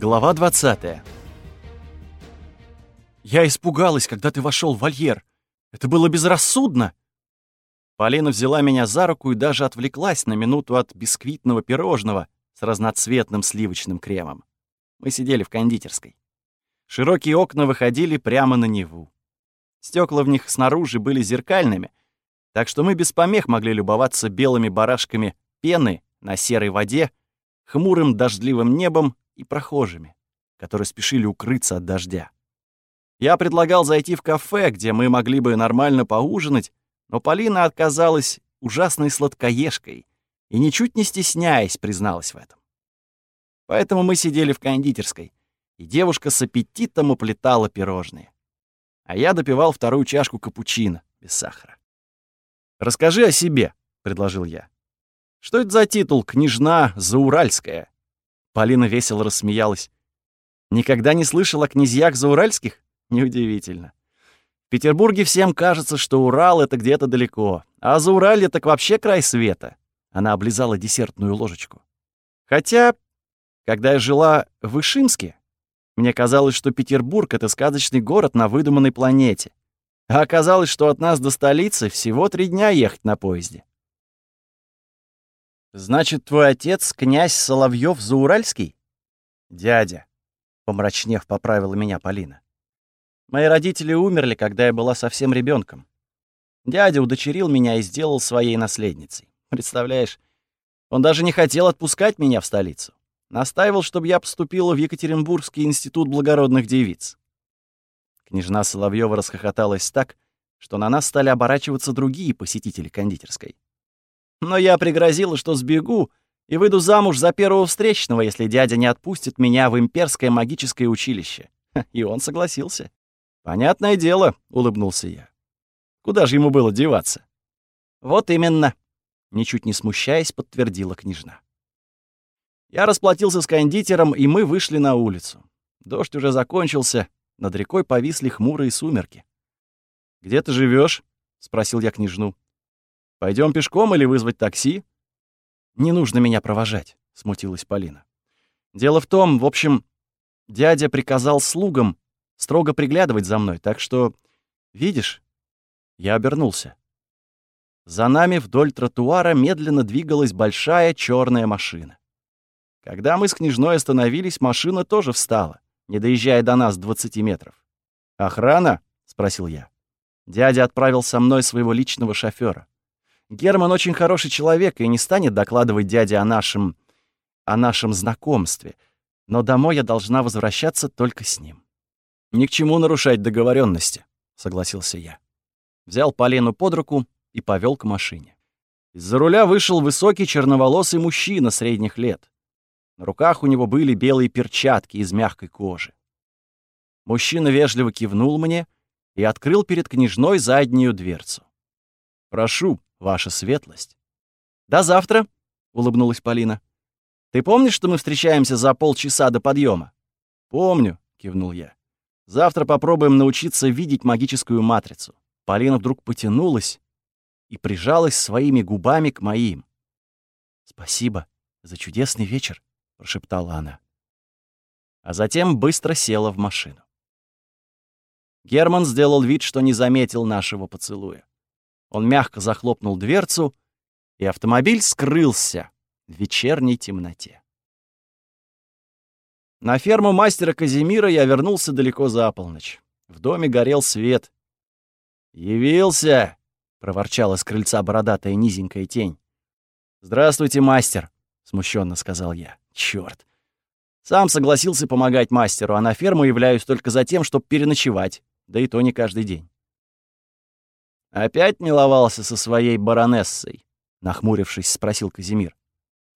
Глава 20 «Я испугалась, когда ты вошел в вольер. Это было безрассудно!» Полина взяла меня за руку и даже отвлеклась на минуту от бисквитного пирожного с разноцветным сливочным кремом. Мы сидели в кондитерской. Широкие окна выходили прямо на Неву. Стекла в них снаружи были зеркальными, так что мы без помех могли любоваться белыми барашками пены на серой воде, хмурым дождливым небом и прохожими, которые спешили укрыться от дождя. Я предлагал зайти в кафе, где мы могли бы нормально поужинать, но Полина отказалась ужасной сладкоежкой и, ничуть не стесняясь, призналась в этом. Поэтому мы сидели в кондитерской, и девушка с аппетитом уплетала пирожные. А я допивал вторую чашку капучино без сахара. «Расскажи о себе», — предложил я. «Что это за титул «Княжна Зауральская»?» Полина весело рассмеялась. «Никогда не слышал о князьях Зауральских? Неудивительно. В Петербурге всем кажется, что Урал — это где-то далеко, а Зауралье так вообще край света». Она облизала десертную ложечку. «Хотя, когда я жила в Ишимске, мне казалось, что Петербург — это сказочный город на выдуманной планете. А оказалось, что от нас до столицы всего три дня ехать на поезде. «Значит, твой отец — князь Соловьев Зауральский?» «Дядя», — помрачнев поправила меня Полина. «Мои родители умерли, когда я была совсем ребенком. Дядя удочерил меня и сделал своей наследницей. Представляешь, он даже не хотел отпускать меня в столицу. Настаивал, чтобы я поступила в Екатеринбургский институт благородных девиц. Княжна Соловьева расхохоталась так, что на нас стали оборачиваться другие посетители кондитерской. Но я пригрозила, что сбегу и выйду замуж за первого встречного, если дядя не отпустит меня в имперское магическое училище. И он согласился. «Понятное дело», — улыбнулся я. «Куда же ему было деваться?» «Вот именно», — ничуть не смущаясь, подтвердила княжна. Я расплатился с кондитером, и мы вышли на улицу. Дождь уже закончился, над рекой повисли хмурые сумерки. «Где ты живешь? спросил я княжну. Пойдем пешком или вызвать такси?» «Не нужно меня провожать», — смутилась Полина. «Дело в том, в общем, дядя приказал слугам строго приглядывать за мной, так что, видишь...» Я обернулся. За нами вдоль тротуара медленно двигалась большая черная машина. Когда мы с княжной остановились, машина тоже встала, не доезжая до нас 20 метров. «Охрана?» — спросил я. Дядя отправил со мной своего личного шофера. Герман очень хороший человек и не станет докладывать дяде о нашем... о нашем знакомстве. Но домой я должна возвращаться только с ним. «Ни к чему нарушать договоренности, согласился я. Взял Полину под руку и повел к машине. Из-за руля вышел высокий черноволосый мужчина средних лет. На руках у него были белые перчатки из мягкой кожи. Мужчина вежливо кивнул мне и открыл перед княжной заднюю дверцу. «Прошу», ваша светлость». «До завтра», — улыбнулась Полина. «Ты помнишь, что мы встречаемся за полчаса до подъема? «Помню», — кивнул я. «Завтра попробуем научиться видеть магическую матрицу». Полина вдруг потянулась и прижалась своими губами к моим. «Спасибо за чудесный вечер», — прошептала она. А затем быстро села в машину. Герман сделал вид, что не заметил нашего поцелуя. Он мягко захлопнул дверцу, и автомобиль скрылся в вечерней темноте. На ферму мастера Казимира я вернулся далеко за полночь. В доме горел свет. «Явился!» — проворчала с крыльца бородатая низенькая тень. «Здравствуйте, мастер!» — смущенно сказал я. Черт! Сам согласился помогать мастеру, а на ферму являюсь только за тем, чтобы переночевать, да и то не каждый день. «Опять миловался со своей баронессой?» — нахмурившись, спросил Казимир.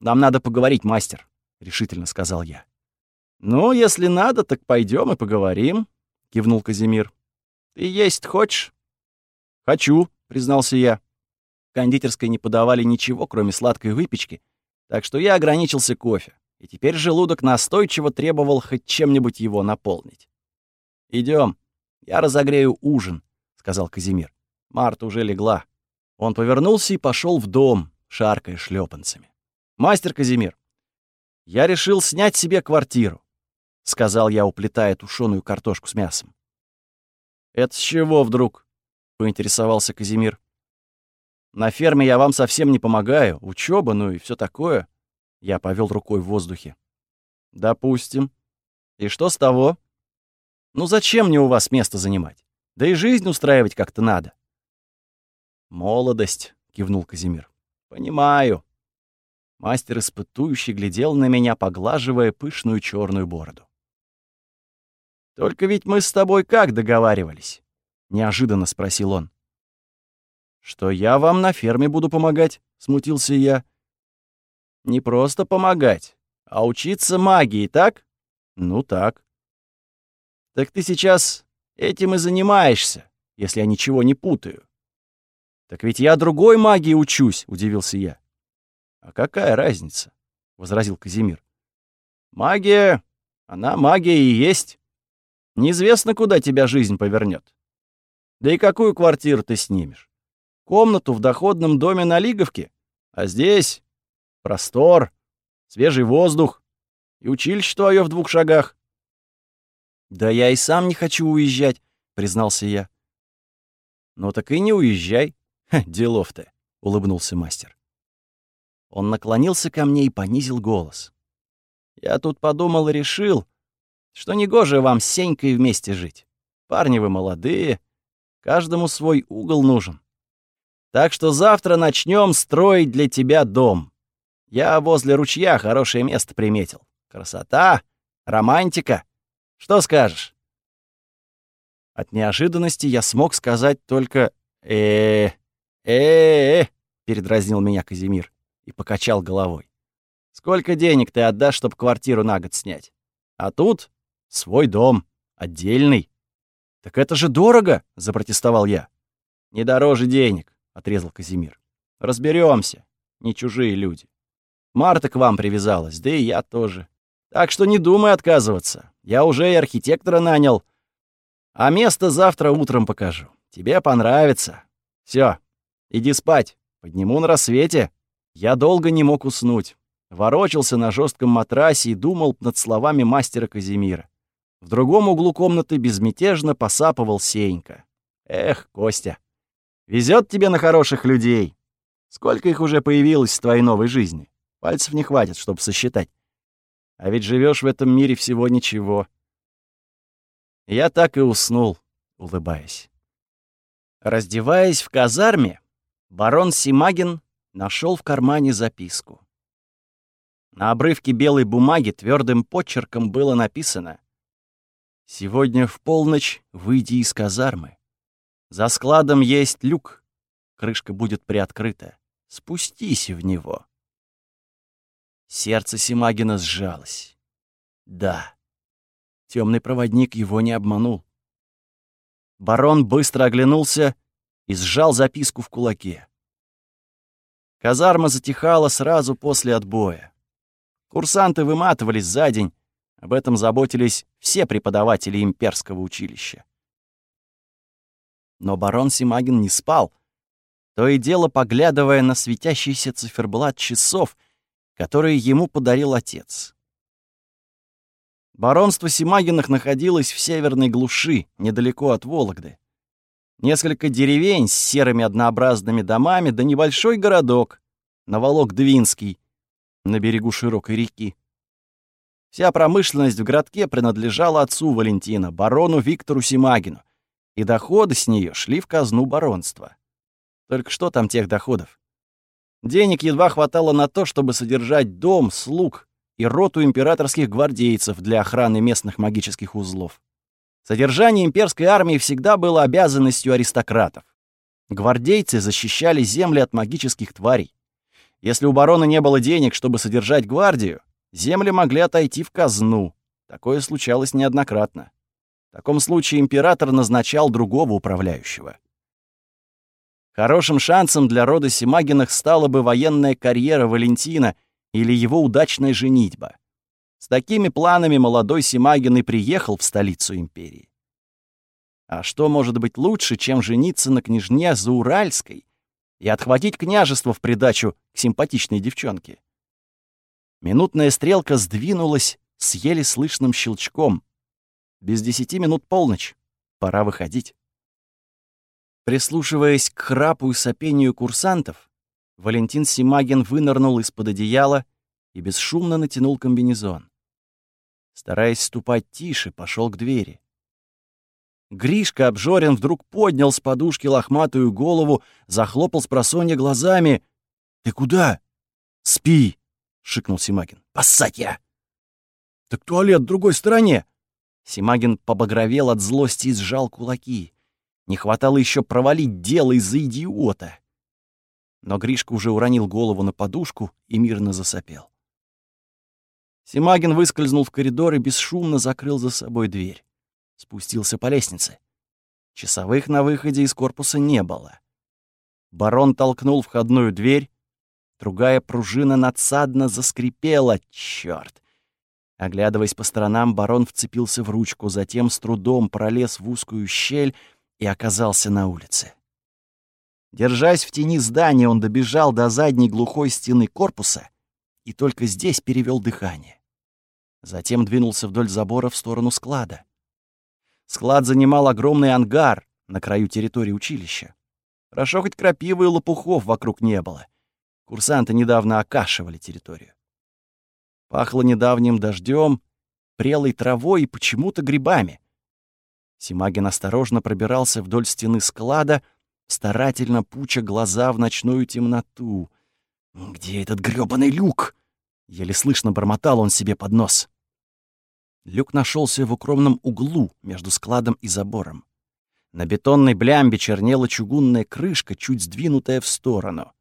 «Нам надо поговорить, мастер», — решительно сказал я. «Ну, если надо, так пойдем и поговорим», — кивнул Казимир. «Ты есть хочешь?» «Хочу», — признался я. В кондитерской не подавали ничего, кроме сладкой выпечки, так что я ограничился кофе, и теперь желудок настойчиво требовал хоть чем-нибудь его наполнить. Идем, я разогрею ужин», — сказал Казимир. Марта уже легла. Он повернулся и пошел в дом, шаркая шлепанцами. «Мастер Казимир, я решил снять себе квартиру. — сказал я, уплетая тушеную картошку с мясом. «Это с чего вдруг?» — поинтересовался Казимир. «На ферме я вам совсем не помогаю. Учеба, ну и все такое». Я повел рукой в воздухе. «Допустим. И что с того? Ну зачем мне у вас место занимать? Да и жизнь устраивать как-то надо». «Молодость», — кивнул Казимир. «Понимаю». Мастер испытующий глядел на меня, поглаживая пышную черную бороду. «Только ведь мы с тобой как договаривались?» — неожиданно спросил он. «Что я вам на ферме буду помогать?» — смутился я. «Не просто помогать, а учиться магии, так?» «Ну так». «Так ты сейчас этим и занимаешься, если я ничего не путаю». «Так ведь я другой магии учусь», — удивился я. «А какая разница?» — возразил Казимир. «Магия, она магия и есть. Неизвестно, куда тебя жизнь повернет. Да и какую квартиру ты снимешь? Комнату в доходном доме на Лиговке? А здесь простор, свежий воздух и училище твое в двух шагах. «Да я и сам не хочу уезжать», — признался я. «Ну так и не уезжай. Делов-то», — улыбнулся мастер. Он наклонился ко мне и понизил голос. «Я тут подумал и решил, что негоже вам с Сенькой вместе жить. Парни вы молодые, каждому свой угол нужен. Так что завтра начнем строить для тебя дом. Я возле ручья хорошее место приметил. Красота, романтика. Что скажешь?» От неожиданности я смог сказать только э э э передразнил меня Казимир и покачал головой. «Сколько денег ты отдашь, чтобы квартиру на год снять? А тут Свой дом. Отдельный. «Так это же дорого!» — запротестовал я. «Не дороже денег», — отрезал Казимир. Разберемся. Не чужие люди. Марта к вам привязалась, да и я тоже. Так что не думай отказываться. Я уже и архитектора нанял. А место завтра утром покажу. Тебе понравится. Все, иди спать. Подниму на рассвете. Я долго не мог уснуть. Ворочался на жестком матрасе и думал над словами мастера Казимира. В другом углу комнаты безмятежно посапывал Сенька. Эх, Костя, везет тебе на хороших людей. Сколько их уже появилось в твоей новой жизни? Пальцев не хватит, чтобы сосчитать. А ведь живешь в этом мире всего ничего. Я так и уснул, улыбаясь. Раздеваясь в казарме, барон Симагин нашел в кармане записку. На обрывке белой бумаги твердым почерком было написано Сегодня в полночь выйди из казармы. За складом есть люк. Крышка будет приоткрыта. Спустись в него. Сердце Симагина сжалось. Да, темный проводник его не обманул. Барон быстро оглянулся и сжал записку в кулаке. Казарма затихала сразу после отбоя. Курсанты выматывались за день, об этом заботились все преподаватели имперского училища. Но барон Симагин не спал, то и дело поглядывая на светящийся циферблат часов, которые ему подарил отец. Баронство Симагинах находилось в северной глуши, недалеко от Вологды. Несколько деревень с серыми однообразными домами, да небольшой городок, Новолок-Двинский, на берегу широкой реки. Вся промышленность в городке принадлежала отцу Валентина, барону Виктору Симагину, и доходы с нее шли в казну баронства. Только что там тех доходов? Денег едва хватало на то, чтобы содержать дом, слуг и роту императорских гвардейцев для охраны местных магических узлов. Содержание имперской армии всегда было обязанностью аристократов. Гвардейцы защищали земли от магических тварей. Если у барона не было денег, чтобы содержать гвардию, земли могли отойти в казну. Такое случалось неоднократно. В таком случае император назначал другого управляющего. Хорошим шансом для рода Симагинах стала бы военная карьера Валентина или его удачная женитьба. С такими планами молодой Симагин и приехал в столицу империи. А что может быть лучше, чем жениться на княжне Зауральской и отхватить княжество в придачу к симпатичной девчонке? Минутная стрелка сдвинулась с еле слышным щелчком. Без десяти минут полночь. Пора выходить. Прислушиваясь к храпу и сопению курсантов, Валентин Симагин вынырнул из-под одеяла и бесшумно натянул комбинезон. Стараясь ступать тише, пошел к двери. Гришка Обжорин вдруг поднял с подушки лохматую голову, захлопал с просонья глазами. «Ты куда?» «Спи!» — шикнул Симагин. «Поссать я!» «Так туалет в другой стороне!» Симагин побагровел от злости и сжал кулаки. Не хватало еще провалить дело из-за идиота. Но Гришка уже уронил голову на подушку и мирно засопел. Симагин выскользнул в коридор и бесшумно закрыл за собой дверь. Спустился по лестнице. Часовых на выходе из корпуса не было. Барон толкнул входную дверь. Другая пружина надсадно заскрипела. Чёрт! Оглядываясь по сторонам, барон вцепился в ручку, затем с трудом пролез в узкую щель и оказался на улице. Держась в тени здания, он добежал до задней глухой стены корпуса и только здесь перевел дыхание. Затем двинулся вдоль забора в сторону склада. Склад занимал огромный ангар на краю территории училища. Хорошо хоть крапивы и лопухов вокруг не было. Курсанты недавно окашивали территорию. Пахло недавним дождем, прелой травой и почему-то грибами. Симагин осторожно пробирался вдоль стены склада, старательно пуча глаза в ночную темноту. «Где этот грёбаный люк?» Еле слышно бормотал он себе под нос. Люк нашелся в укромном углу между складом и забором. На бетонной блямбе чернела чугунная крышка, чуть сдвинутая в сторону.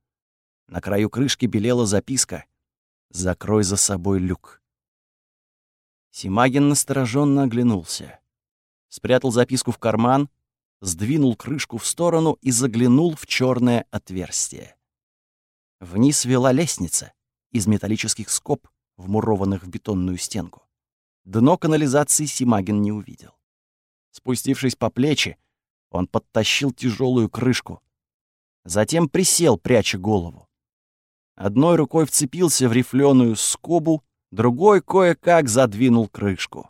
На краю крышки белела записка «Закрой за собой люк». Симагин настороженно оглянулся. Спрятал записку в карман, сдвинул крышку в сторону и заглянул в черное отверстие. Вниз вела лестница из металлических скоб, вмурованных в бетонную стенку. Дно канализации Симагин не увидел. Спустившись по плечи, он подтащил тяжелую крышку. Затем присел, пряча голову. Одной рукой вцепился в рифленую скобу, другой кое-как задвинул крышку.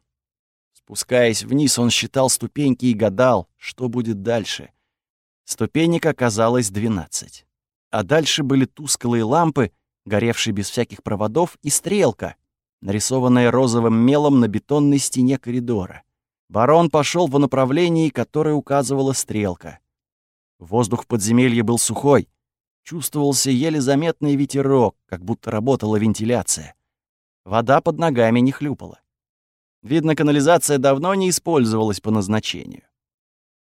Спускаясь вниз, он считал ступеньки и гадал, что будет дальше. Ступенек оказалось двенадцать. А дальше были тусклые лампы, горевшие без всяких проводов, и стрелка, нарисованная розовым мелом на бетонной стене коридора. Барон пошел в направлении, которое указывала стрелка. Воздух в подземелье был сухой. Чувствовался еле заметный ветерок, как будто работала вентиляция. Вода под ногами не хлюпала. Видно, канализация давно не использовалась по назначению.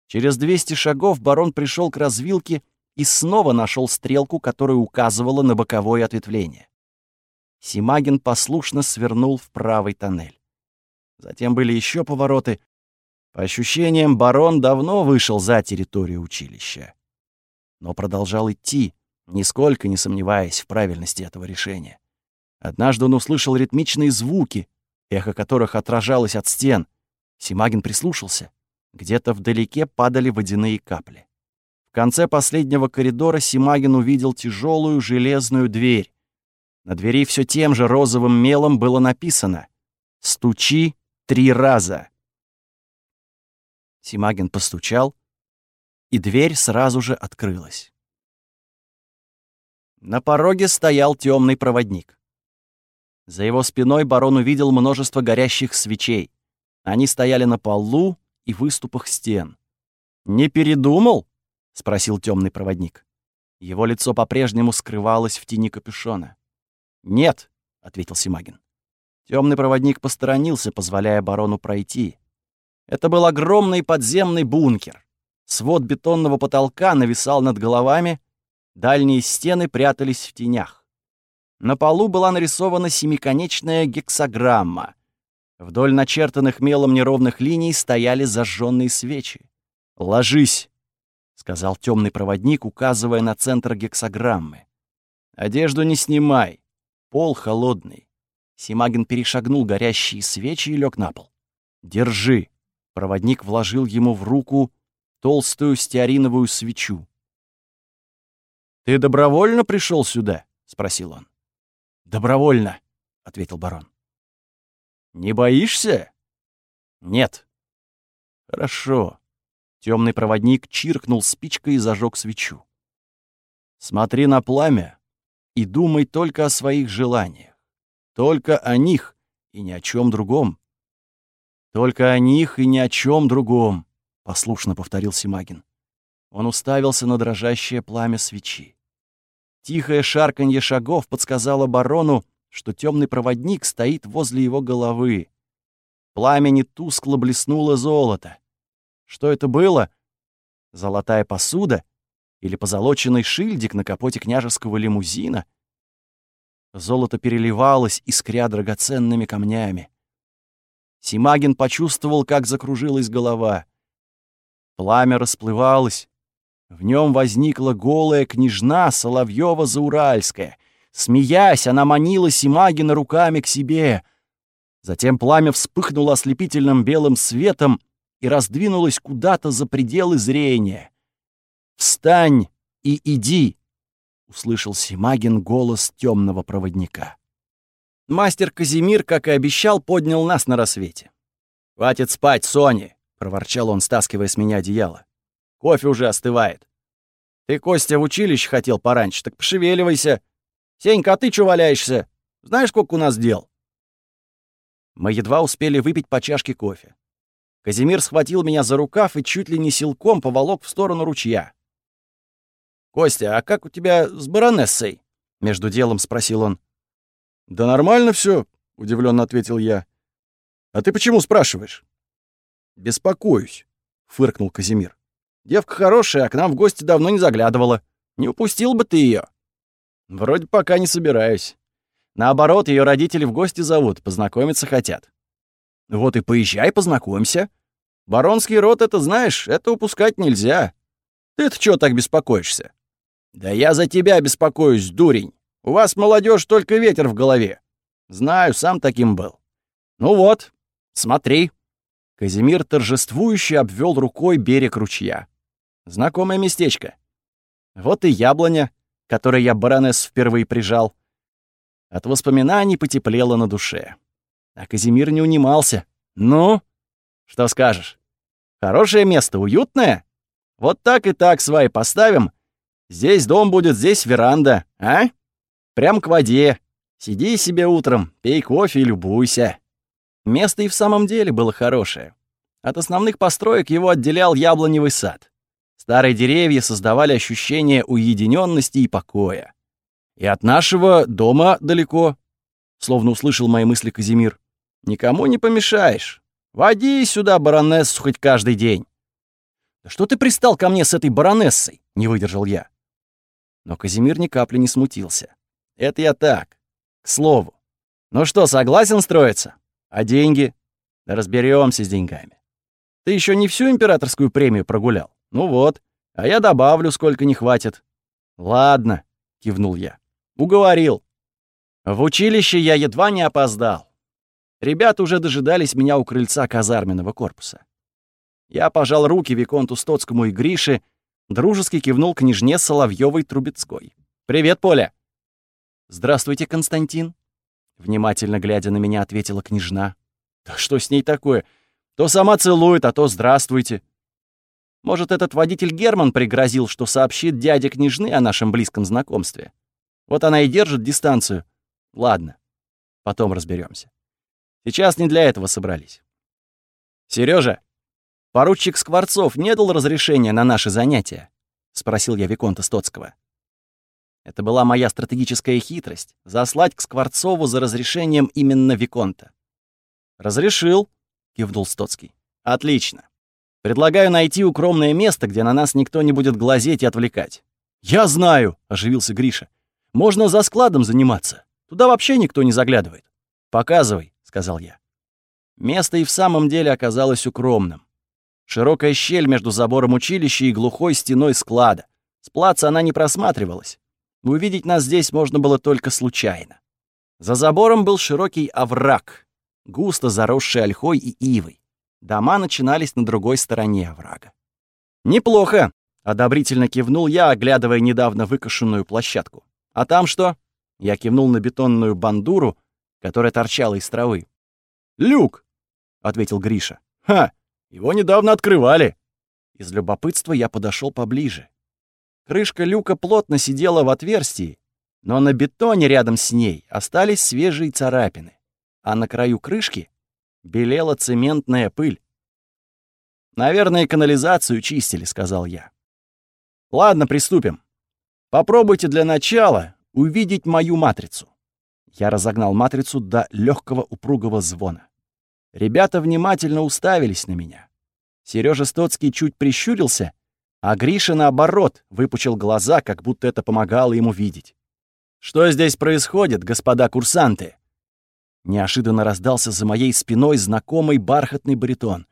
Через 200 шагов барон пришел к развилке и снова нашел стрелку, которая указывала на боковое ответвление. Симагин послушно свернул в правый тоннель. Затем были еще повороты. По ощущениям, барон давно вышел за территорию училища. Но продолжал идти, нисколько не сомневаясь в правильности этого решения. Однажды он услышал ритмичные звуки, эхо которых отражалось от стен. Симагин прислушался. Где-то вдалеке падали водяные капли. Конце последнего коридора Симагин увидел тяжелую железную дверь. На двери все тем же розовым мелом было написано «Стучи три раза». Симагин постучал, и дверь сразу же открылась. На пороге стоял темный проводник. За его спиной барон увидел множество горящих свечей. Они стояли на полу и выступах стен. «Не передумал?» — спросил темный проводник. Его лицо по-прежнему скрывалось в тени капюшона. «Нет», — ответил Симагин. Темный проводник посторонился, позволяя барону пройти. Это был огромный подземный бункер. Свод бетонного потолка нависал над головами, дальние стены прятались в тенях. На полу была нарисована семиконечная гексограмма. Вдоль начертанных мелом неровных линий стояли зажженные свечи. «Ложись», — сказал темный проводник, указывая на центр гексограммы. «Одежду не снимай. Пол холодный». Симагин перешагнул горящие свечи и лег на пол. «Держи». Проводник вложил ему в руку толстую стеариновую свечу. «Ты добровольно пришел сюда?» — спросил он. «Добровольно», — ответил барон. Не боишься? Нет. Хорошо. Темный проводник чиркнул спичкой и зажег свечу. Смотри на пламя и думай только о своих желаниях. Только о них и ни о чем другом. Только о них и ни о чем другом, послушно повторил Симагин. Он уставился на дрожащее пламя свечи. Тихое шарканье шагов подсказало барону, что темный проводник стоит возле его головы. Пламени тускло блеснуло золото. Что это было? Золотая посуда? Или позолоченный шильдик на капоте княжеского лимузина? Золото переливалось, искря драгоценными камнями. Симагин почувствовал, как закружилась голова. Пламя расплывалось. В нем возникла голая княжна Соловьева-Зауральская. Смеясь, она манила Симагина руками к себе. Затем пламя вспыхнуло ослепительным белым светом и раздвинулось куда-то за пределы зрения. «Встань и иди!» — услышал Симагин голос темного проводника. Мастер Казимир, как и обещал, поднял нас на рассвете. «Хватит спать, Сони!» — проворчал он, стаскивая с меня одеяло. «Кофе уже остывает. Ты, Костя, в училище хотел пораньше, так пошевеливайся. Сенька, а ты чё валяешься? Знаешь, сколько у нас дел?» Мы едва успели выпить по чашке кофе. Казимир схватил меня за рукав и чуть ли не силком поволок в сторону ручья. «Костя, а как у тебя с баронессой?» — между делом спросил он. «Да нормально все, удивленно ответил я. «А ты почему спрашиваешь?» «Беспокоюсь», — фыркнул Казимир. «Девка хорошая, а к нам в гости давно не заглядывала. Не упустил бы ты ее. «Вроде пока не собираюсь. Наоборот, ее родители в гости зовут, познакомиться хотят». «Вот и поезжай, познакомься. Баронский род, это знаешь, это упускать нельзя. Ты-то чего так беспокоишься?» «Да я за тебя беспокоюсь, дурень. У вас, молодежь, только ветер в голове. Знаю, сам таким был. Ну вот, смотри. Казимир торжествующе обвел рукой берег ручья. Знакомое местечко. Вот и яблоня, которой я баронесс впервые прижал. От воспоминаний потеплело на душе. А Казимир не унимался. «Ну, что скажешь? Хорошее место, уютное? Вот так и так сваи поставим. Здесь дом будет, здесь веранда, а?» Прям к воде. Сиди себе утром, пей кофе и любуйся. Место и в самом деле было хорошее. От основных построек его отделял яблоневый сад. Старые деревья создавали ощущение уединенности и покоя. И от нашего дома далеко, словно услышал мои мысли Казимир. Никому не помешаешь. Води сюда баронессу хоть каждый день. Да что ты пристал ко мне с этой баронессой? Не выдержал я. Но Казимир ни капли не смутился. Это я так, к слову. Ну что, согласен строиться? А деньги? Да разберемся с деньгами. Ты еще не всю императорскую премию прогулял? Ну вот, а я добавлю, сколько не хватит. Ладно, кивнул я. Уговорил. В училище я едва не опоздал. Ребята уже дожидались меня у крыльца казарменного корпуса. Я пожал руки Виконту Стоцкому и Грише, дружески кивнул княжне Соловьёвой Трубецкой. «Привет, Поля!» «Здравствуйте, Константин!» Внимательно глядя на меня, ответила княжна. «Да что с ней такое? То сама целует, а то здравствуйте!» Может, этот водитель Герман пригрозил, что сообщит дяде княжны о нашем близком знакомстве? Вот она и держит дистанцию. Ладно, потом разберемся. Сейчас не для этого собрались. Сережа, поручик Скворцов не дал разрешения на наши занятия? Спросил я Виконта Стоцкого. Это была моя стратегическая хитрость — заслать к Скворцову за разрешением именно Виконта. «Разрешил», — кивнул Стоцкий. «Отлично. Предлагаю найти укромное место, где на нас никто не будет глазеть и отвлекать». «Я знаю», — оживился Гриша. «Можно за складом заниматься. Туда вообще никто не заглядывает». «Показывай», — сказал я. Место и в самом деле оказалось укромным. Широкая щель между забором училища и глухой стеной склада. С плаца она не просматривалась. Увидеть нас здесь можно было только случайно. За забором был широкий овраг, густо заросший ольхой и ивой. Дома начинались на другой стороне оврага. «Неплохо!» — одобрительно кивнул я, оглядывая недавно выкошенную площадку. «А там что?» — я кивнул на бетонную бандуру, которая торчала из травы. «Люк», — ответил Гриша. «Ха, его недавно открывали». Из любопытства я подошел поближе. Крышка люка плотно сидела в отверстии, но на бетоне рядом с ней остались свежие царапины, а на краю крышки белела цементная пыль. «Наверное, канализацию чистили», — сказал я. «Ладно, приступим. Попробуйте для начала увидеть мою матрицу». Я разогнал матрицу до легкого упругого звона. Ребята внимательно уставились на меня. Сережа Стоцкий чуть прищурился, а Гриша, наоборот, выпучил глаза, как будто это помогало ему видеть. «Что здесь происходит, господа курсанты?» Неожиданно раздался за моей спиной знакомый бархатный баритон.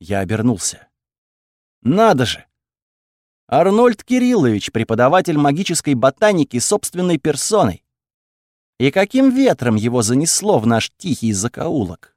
Я обернулся. «Надо же! Арнольд Кириллович, преподаватель магической ботаники собственной персоной. И каким ветром его занесло в наш тихий закоулок?»